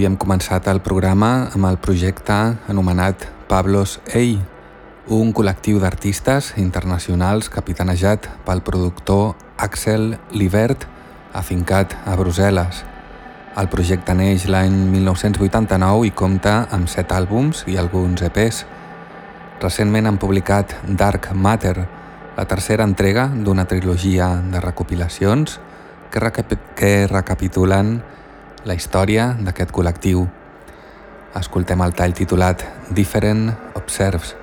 Avui hem començat el programa amb el projecte anomenat Pablos Ei, un col·lectiu d'artistes internacionals capitanejat pel productor Axel Livert, afincat a Brussel·les. El projecte neix l'any 1989 i compta amb set àlbums i alguns EPs. Recentment han publicat Dark Matter, la tercera entrega d'una trilogia de recopilacions que, recap que recapitulen la història d'aquest col·lectiu. Escoltem el tall titulat Different Observes.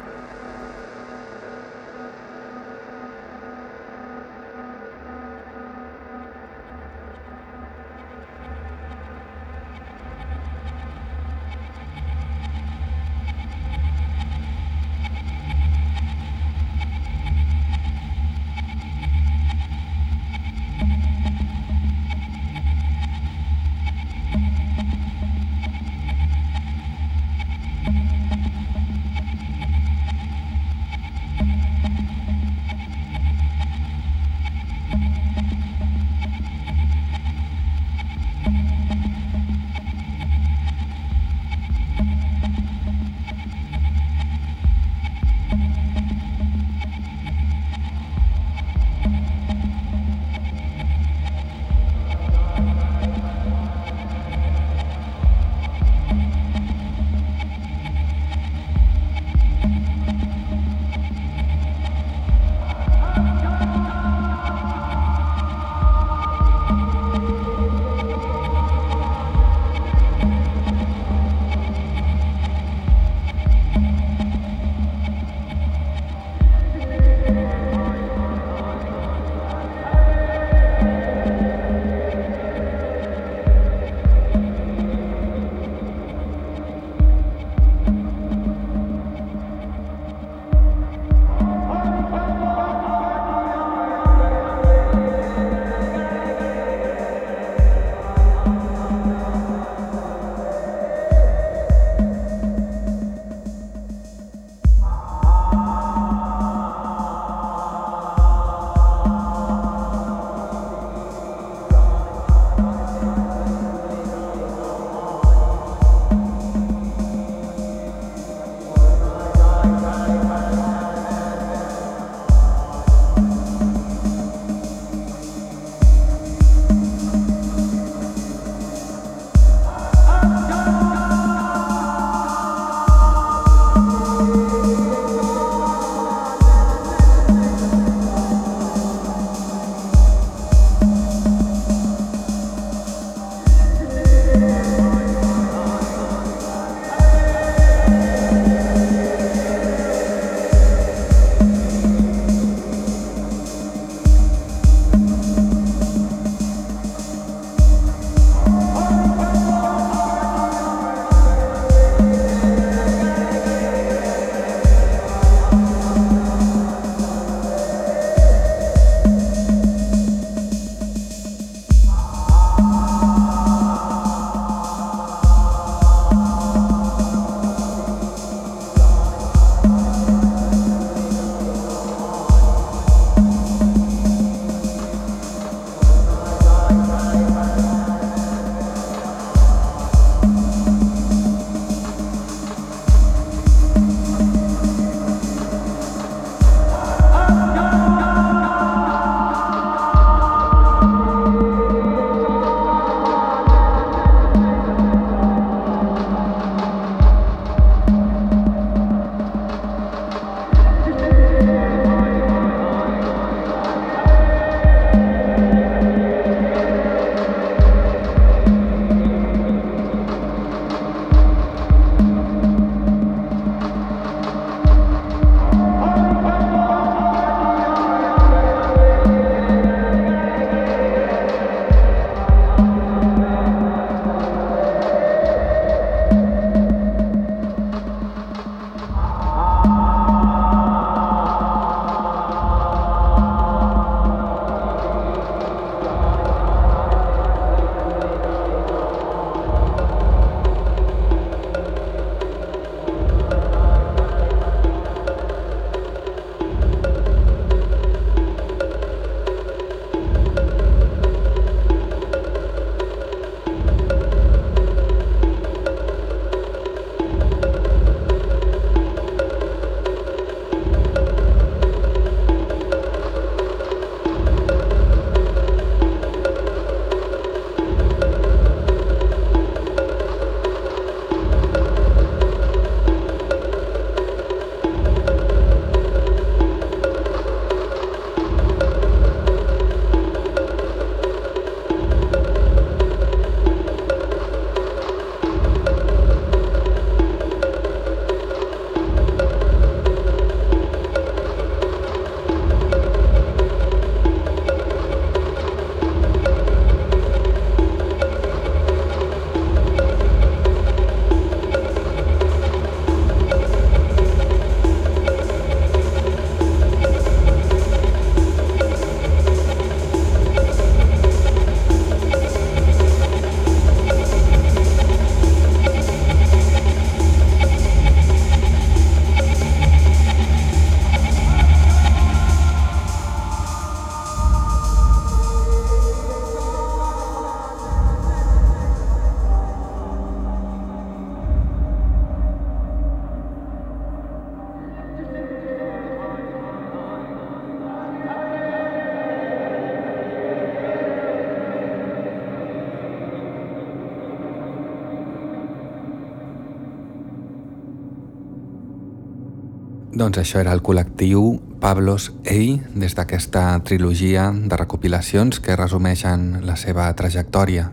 Doncs això era el col·lectiu Pablos Ei des d'aquesta trilogia de recopilacions que resumeixen la seva trajectòria.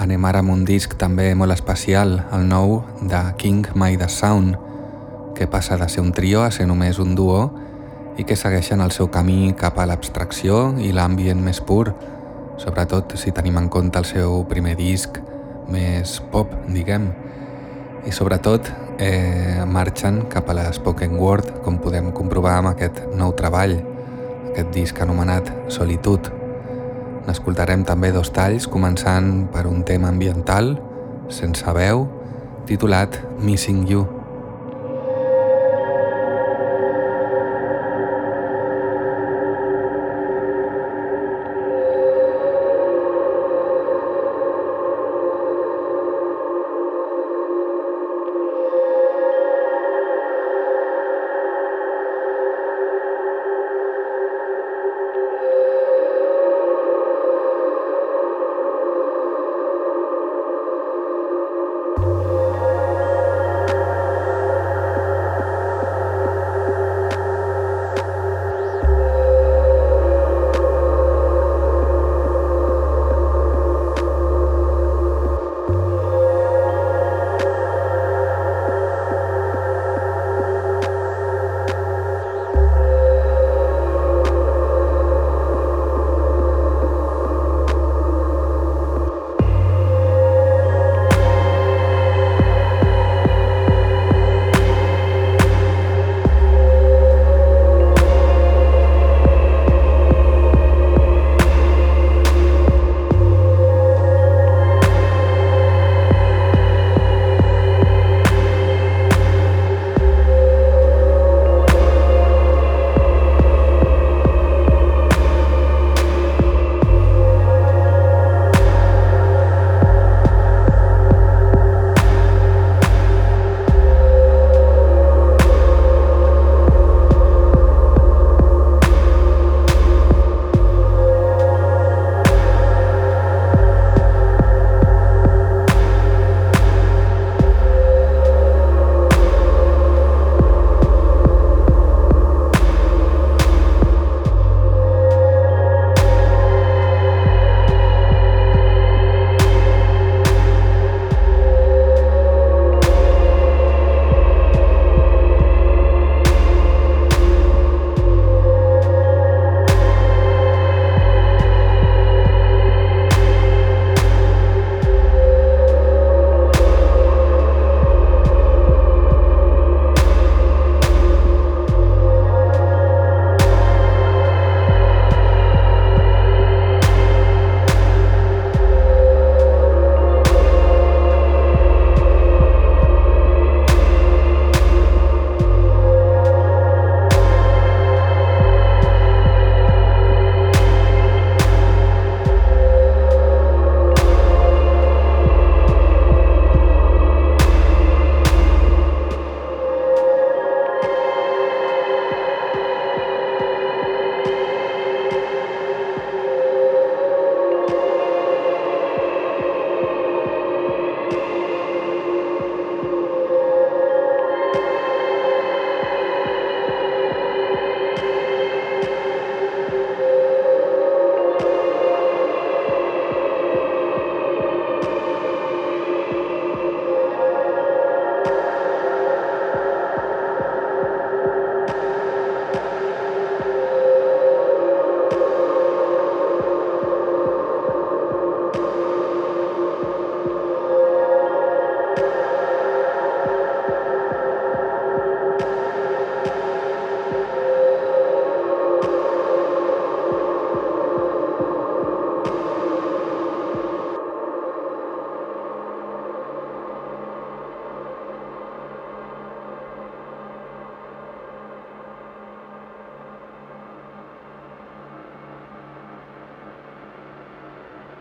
Anem ara amb un disc també molt especial, el nou de King Midas Sound, que passa de ser un trio a ser només un duo i que segueixen el seu camí cap a l'abstracció i l'ambient més pur, sobretot si tenim en compte el seu primer disc més pop, diguem, i sobretot eh, marxen cap a la spoken word, com podem comprovar amb aquest nou treball, aquest disc anomenat Solitud. N'escoltarem també dos talls, començant per un tema ambiental, sense veu, titulat Missing You.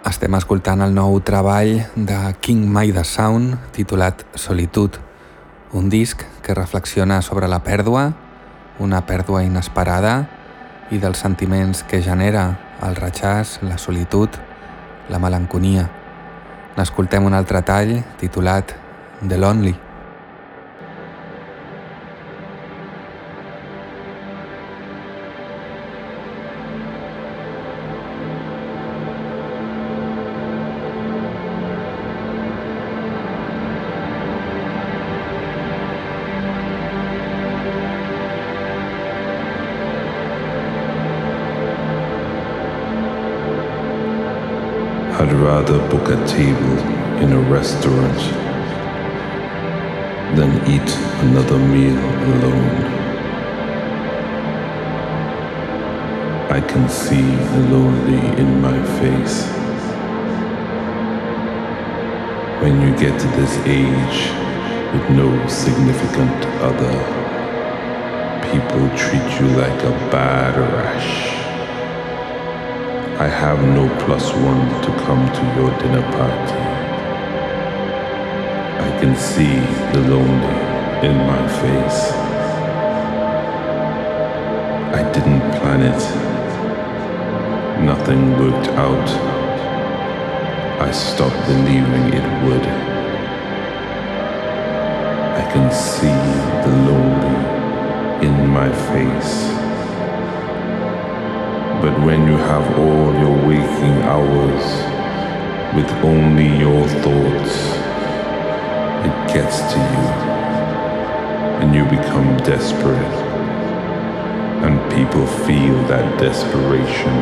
Estem escoltant el nou treball de King Maida Sound titulat Solitud, un disc que reflexiona sobre la pèrdua, una pèrdua inesperada i dels sentiments que genera el ratxàs, la solitud, la melanconia. N'escoltem un altre tall titulat The Lonely. You like a bad rash. I have no plus one to come to your dinner party. I can see the lonely in my face. I didn't plan it. Nothing worked out. I stopped believing it would. I can see the lonely in my face. But when you have all your waking hours with only your thoughts, it gets to you and you become desperate. And people feel that desperation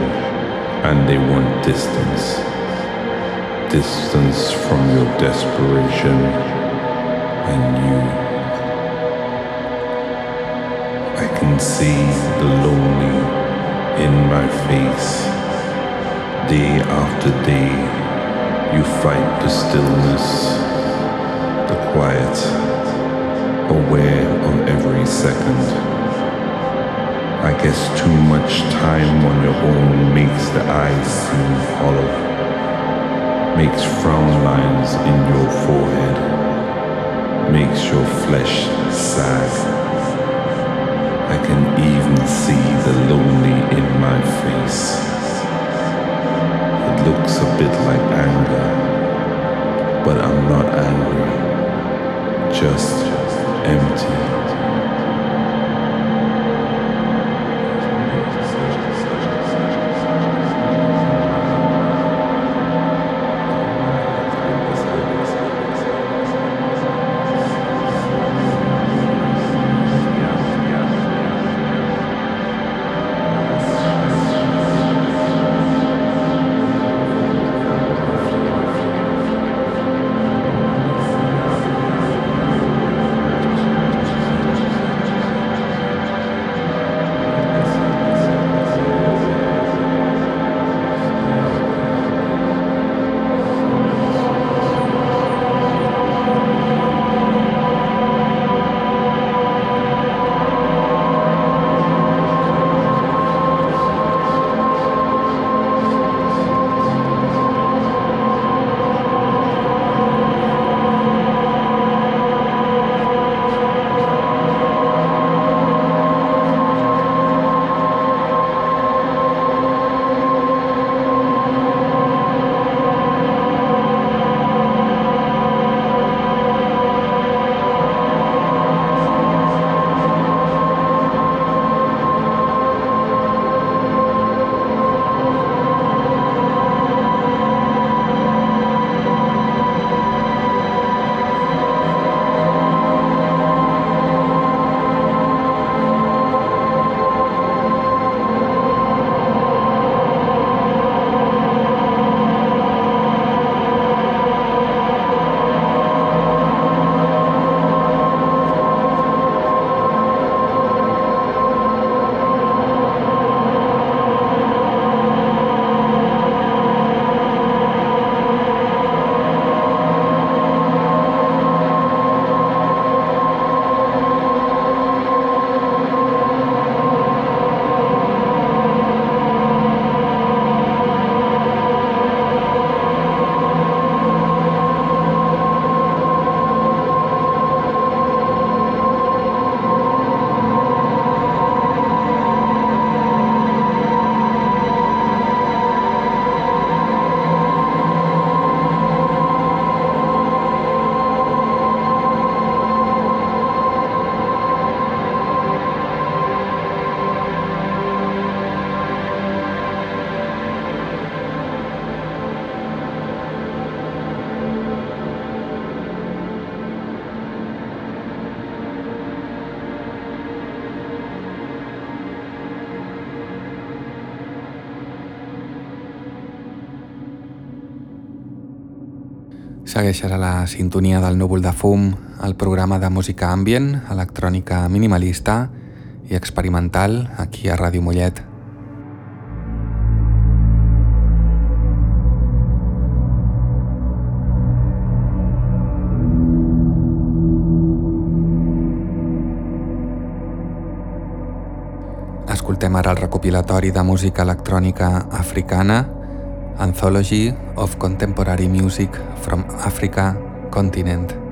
and they want distance. Distance from your desperation and you. Can see the lonely in my face. Day after day, you fight the stillness, the quiet, aware of every second. I guess too much time on your own makes the eyes seem hollow, makes frown lines in your forehead, makes your flesh sag. I can even see the lonely in my face. It looks a bit like anger, but I'm not angry, just empty. Segueixes a la sintonia del núvol de fum, el programa de música ambient, electrònica minimalista i experimental aquí a Ràdio Mollet. Escoltem ara el recopilatori de música electrònica africana Anthology of Contemporary Music from Africa Continent.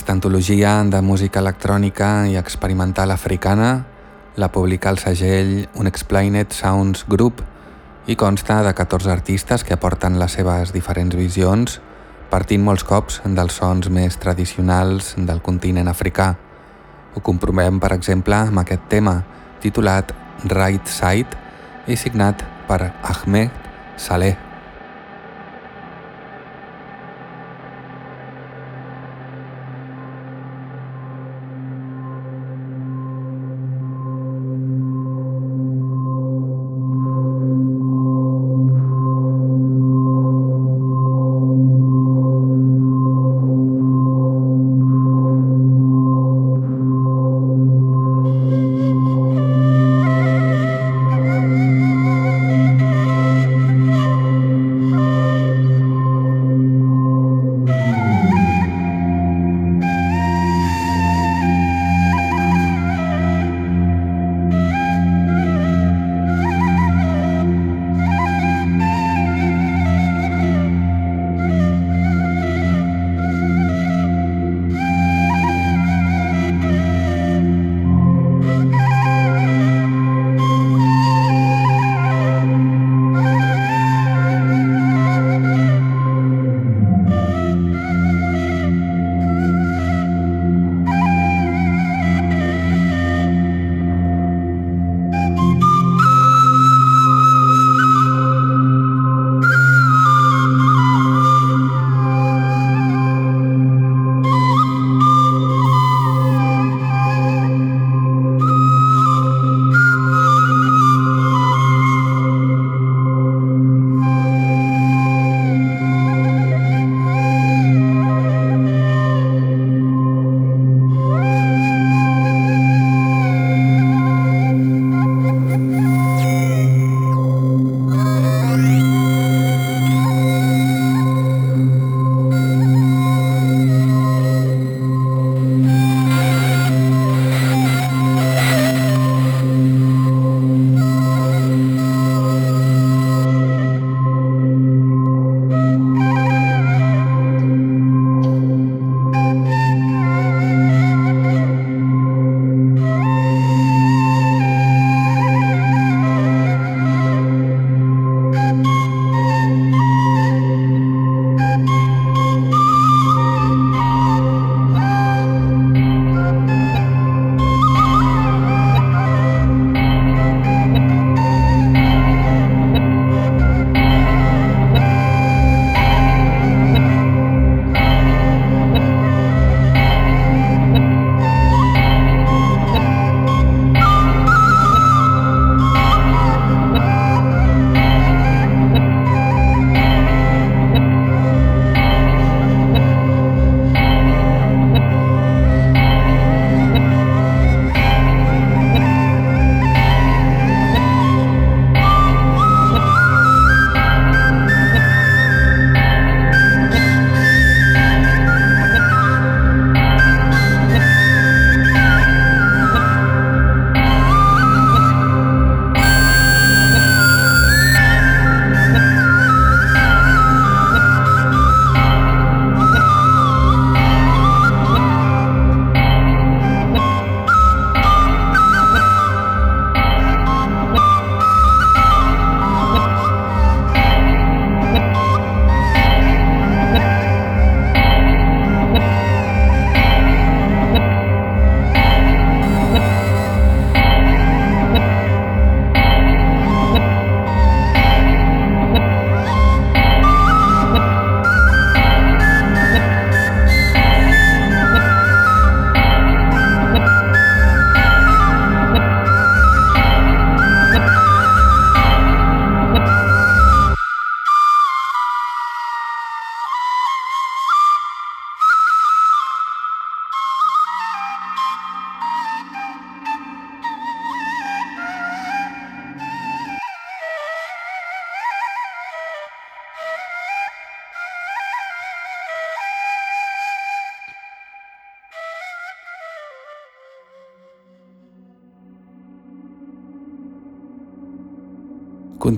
Aquesta antologia de música electrònica i experimental africana la publica el segell Unexplained Sounds Group i consta de 14 artistes que aporten les seves diferents visions partint molts cops dels sons més tradicionals del continent africà. Ho comprovem, per exemple, amb aquest tema titulat Right Side i signat per Ahmed Saleh.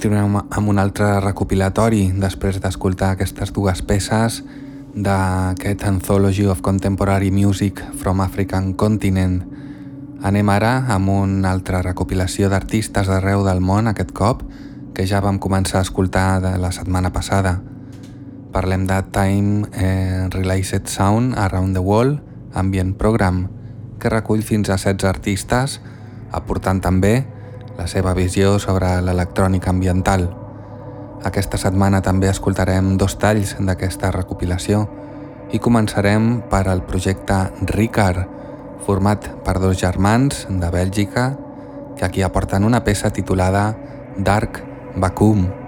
Continuem amb un altre recopilatori després d'escoltar aquestes dues peces d'aquest Anthology of Contemporary Music from African Continent. Anem ara amb una altra recopilació d'artistes d'arreu del món aquest cop, que ja vam començar a escoltar de la setmana passada. Parlem de Time eh, Related Sound Around the World Ambient Program, que recull fins a 16 artistes, aportant també la seva visió sobre l'electrònica ambiental. Aquesta setmana també escoltarem dos talls d'aquesta recopilació i començarem per al projecte Ricard, format per dos germans de Bèlgica que aquí aporten una peça titulada Dark Vacuum.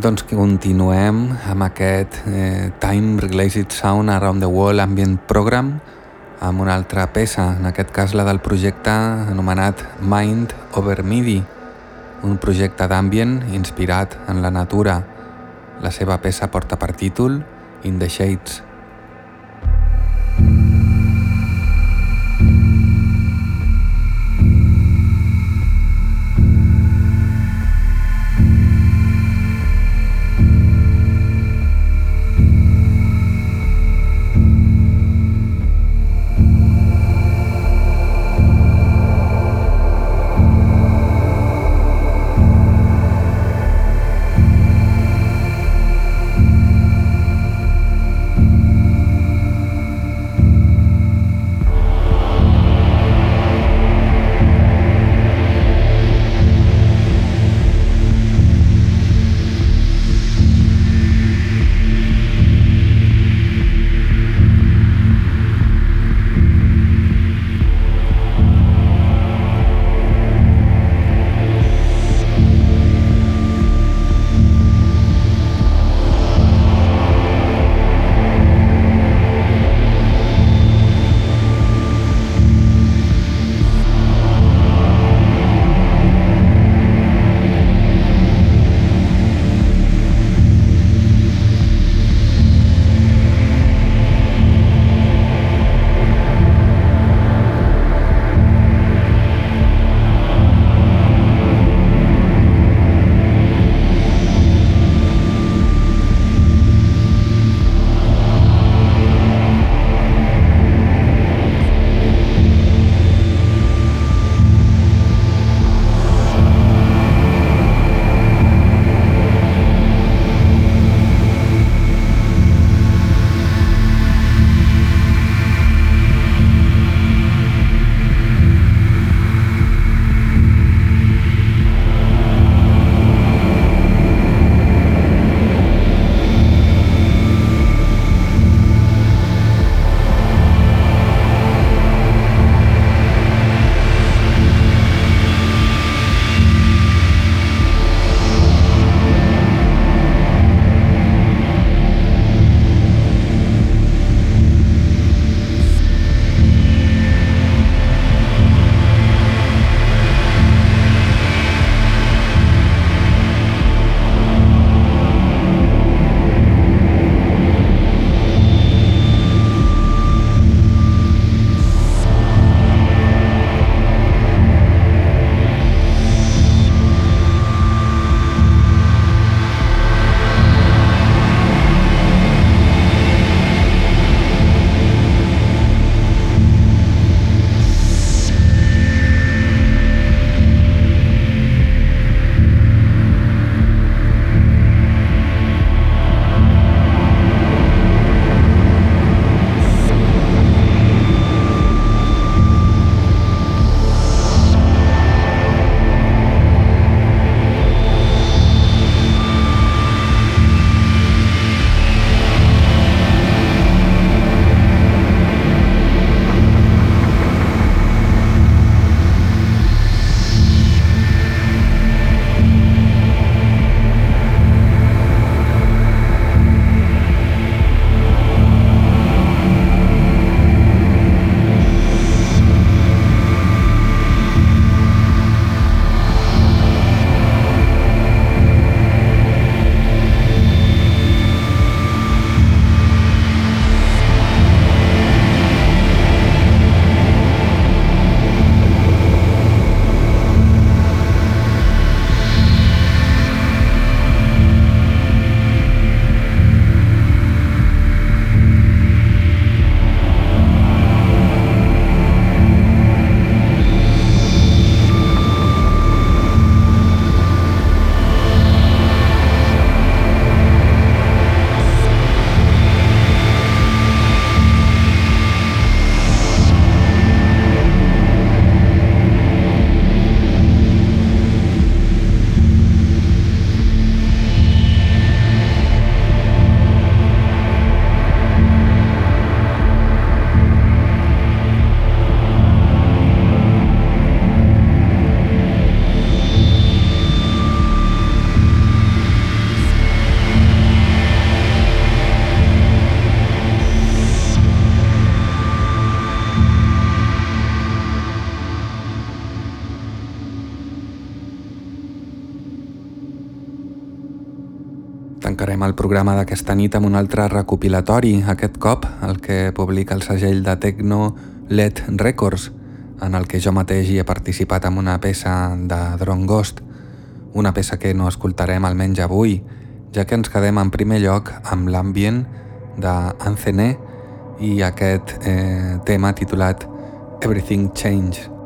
Doncs continuem amb aquest eh, Time Related Sound Around the World Ambient Program amb una altra peça, en aquest cas la del projecte anomenat Mind Over MIDI, un projecte d'ambient inspirat en la natura. La seva peça porta per títol In the Shades. Programa d'aquesta nit amb un altre recopilatori, aquest cop el que publica el segell de Tecno LED Records, en el que jo mateix hi he participat amb una peça de Drone Ghost, una peça que no escoltarem almenys avui, ja que ens quedem en primer lloc amb l'ambient d'Ancené i aquest eh, tema titulat Everything Change.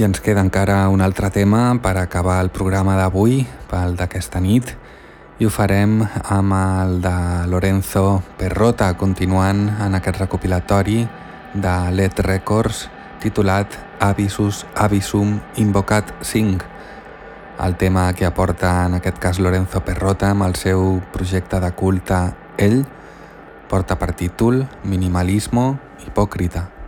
I ens queda encara un altre tema per acabar el programa d'avui, pel d'aquesta nit, i ho farem amb el de Lorenzo Perrota, continuant en aquest recopilatori de Let Records titulat Avisus Avisum Invocat 5. El tema que aporta en aquest cas Lorenzo Perrota amb el seu projecte de culte Ell, porta per títol Minimalismo Hipòcrita.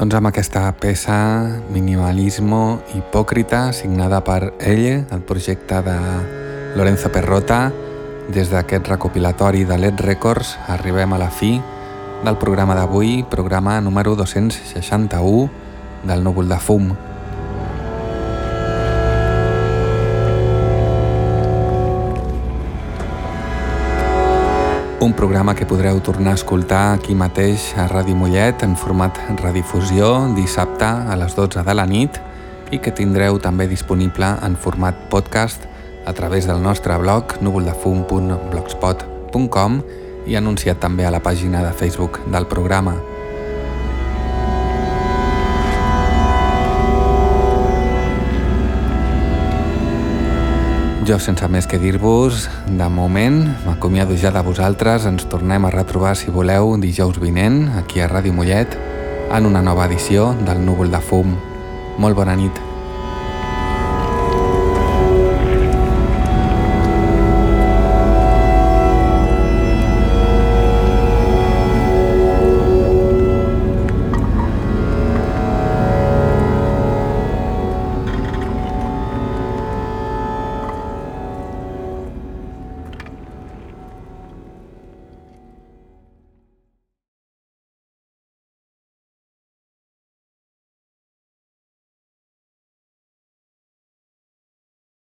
Doncs amb aquesta peça Minimalismo Hipòcrita signada per ell, el projecte de Lorenzo Perrota, des d'aquest recopilatori de LED Records arribem a la fi del programa d'avui, programa número 261 del núvol de fum. Un programa que podreu tornar a escoltar aquí mateix a Ràdio Mollet en format redifusió dissabte a les 12 de la nit i que tindreu també disponible en format podcast a través del nostre blog núvoldefum.blogspot.com i anunciat també a la pàgina de Facebook del programa. Jo, sense més que dir-vos, de moment m'acomiado ja de vosaltres. Ens tornem a retrobar, si voleu, dijous vinent, aquí a Ràdio Mollet, en una nova edició del Núvol de Fum. Molt bona nit.